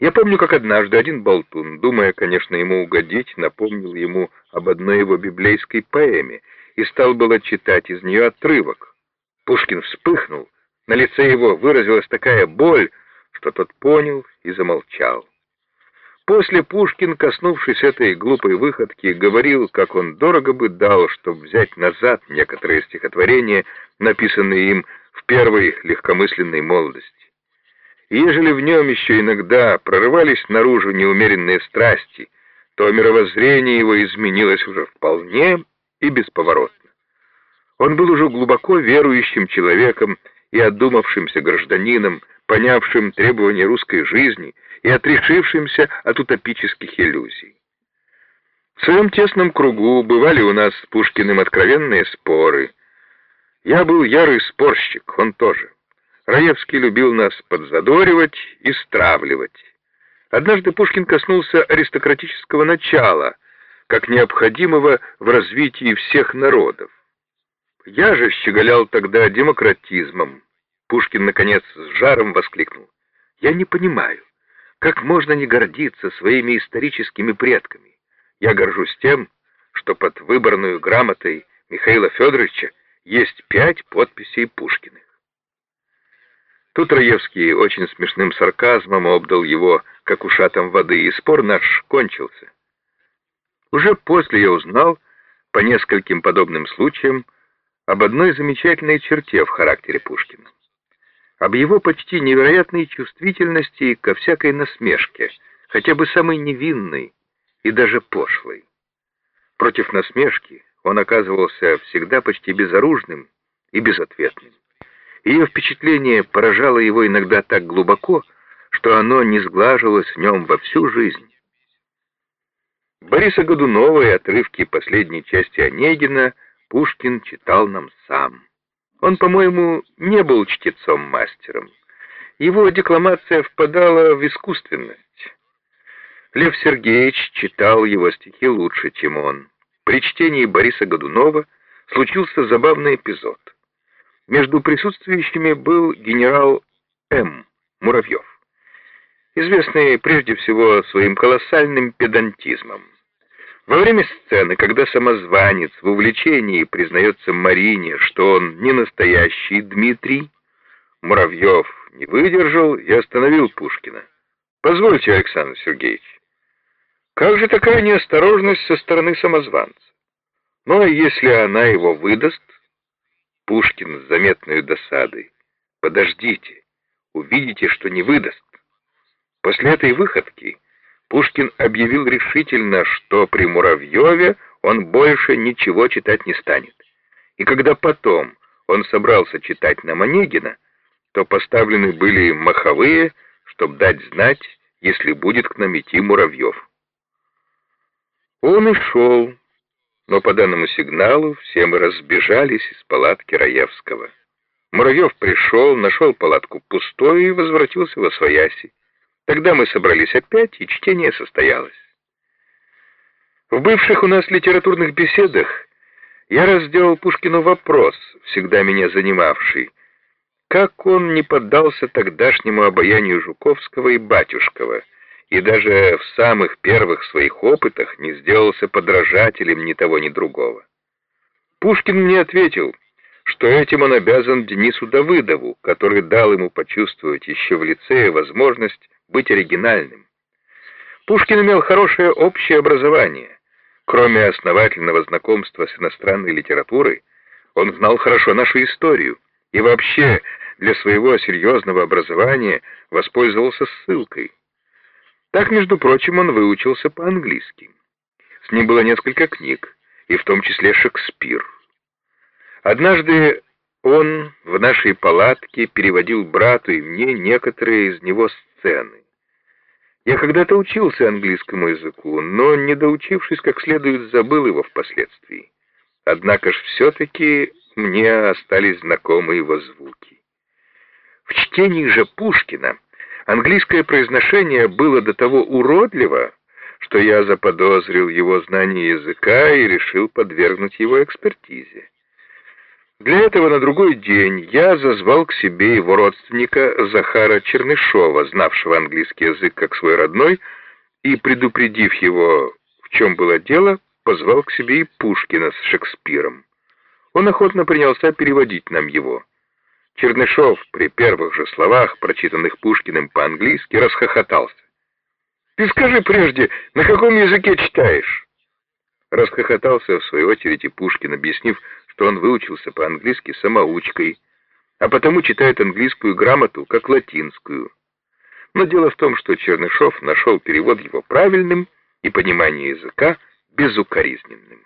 Я помню, как однажды один болтун, думая, конечно, ему угодить, напомнил ему об одной его библейской поэме и стал было читать из нее отрывок. Пушкин вспыхнул, на лице его выразилась такая боль, что тот понял и замолчал. После Пушкин, коснувшись этой глупой выходки, говорил, как он дорого бы дал, чтобы взять назад некоторые стихотворения, написанные им в первой легкомысленной молодости. Ежели в нем еще иногда прорывались наружу неумеренные страсти, то мировоззрение его изменилось уже вполне и бесповоротно. Он был уже глубоко верующим человеком и одумавшимся гражданином, понявшим требования русской жизни и отрешившимся от утопических иллюзий. В своем тесном кругу бывали у нас с Пушкиным откровенные споры. Я был ярый спорщик, он тоже. Раевский любил нас подзадоривать и стравливать. Однажды Пушкин коснулся аристократического начала, как необходимого в развитии всех народов. Я же щеголял тогда демократизмом. Пушкин, наконец, с жаром воскликнул. «Я не понимаю, как можно не гордиться своими историческими предками? Я горжусь тем, что под выборную грамотой Михаила Федоровича есть пять подписей Пушкиных. Тут Раевский очень смешным сарказмом обдал его, как ушатом воды, и спор наш кончился. Уже после я узнал, по нескольким подобным случаям, об одной замечательной черте в характере Пушкина. Об его почти невероятной чувствительности ко всякой насмешке, хотя бы самой невинной и даже пошлой. Против насмешки он оказывался всегда почти безоружным и безответным. Ее впечатление поражало его иногда так глубоко, что оно не сглаживалось в нем во всю жизнь. Бориса Годунова и отрывки последней части Онегина Пушкин читал нам сам. Он, по-моему, не был чтецом-мастером. Его декламация впадала в искусственность. Лев Сергеевич читал его стихи лучше, чем он. При чтении Бориса Годунова случился забавный эпизод. Между присутствующими был генерал М. Муравьев, известный прежде всего своим колоссальным педантизмом. Во время сцены, когда самозванец в увлечении признается Марине, что он не настоящий Дмитрий, Муравьев не выдержал и остановил Пушкина. «Позвольте, Александр Сергеевич, как же такая неосторожность со стороны самозванца? Ну, а если она его выдаст, Пушкин с заметной досадой. «Подождите, увидите, что не выдаст». После этой выходки Пушкин объявил решительно, что при Муравьеве он больше ничего читать не станет. И когда потом он собрался читать на Манегина, то поставлены были маховые, чтобы дать знать, если будет к нам идти Муравьев. Он и шел, но по данному сигналу все мы разбежались из палатки Раевского. Муравьев пришел, нашел палатку пустой и возвратился во свояси. Тогда мы собрались опять, и чтение состоялось. В бывших у нас литературных беседах я разделал Пушкину вопрос, всегда меня занимавший, как он не поддался тогдашнему обаянию Жуковского и Батюшкова, и даже в самых первых своих опытах не сделался подражателем ни того, ни другого. Пушкин мне ответил, что этим он обязан Денису Давыдову, который дал ему почувствовать еще в лицее возможность быть оригинальным. Пушкин имел хорошее общее образование. Кроме основательного знакомства с иностранной литературой, он знал хорошо нашу историю и вообще для своего серьезного образования воспользовался ссылкой. Так, между прочим, он выучился по-английски. С ним было несколько книг, и в том числе Шекспир. Однажды он в нашей палатке переводил брату и мне некоторые из него сцены. Я когда-то учился английскому языку, но, не доучившись как следует, забыл его впоследствии. Однако ж все-таки мне остались знакомы его звуки. В чтении же Пушкина Английское произношение было до того уродливо, что я заподозрил его знание языка и решил подвергнуть его экспертизе. Для этого на другой день я зазвал к себе его родственника Захара Чернышова, знавшего английский язык как свой родной, и, предупредив его, в чем было дело, позвал к себе и Пушкина с Шекспиром. Он охотно принялся переводить нам его. Чернышов при первых же словах, прочитанных Пушкиным по-английски, расхохотался. «Ты скажи прежде, на каком языке читаешь?» Расхохотался в свою очередь и Пушкин, объяснив, что он выучился по-английски самоучкой, а потому читает английскую грамоту как латинскую. Но дело в том, что Чернышов нашел перевод его правильным и понимание языка безукоризненным.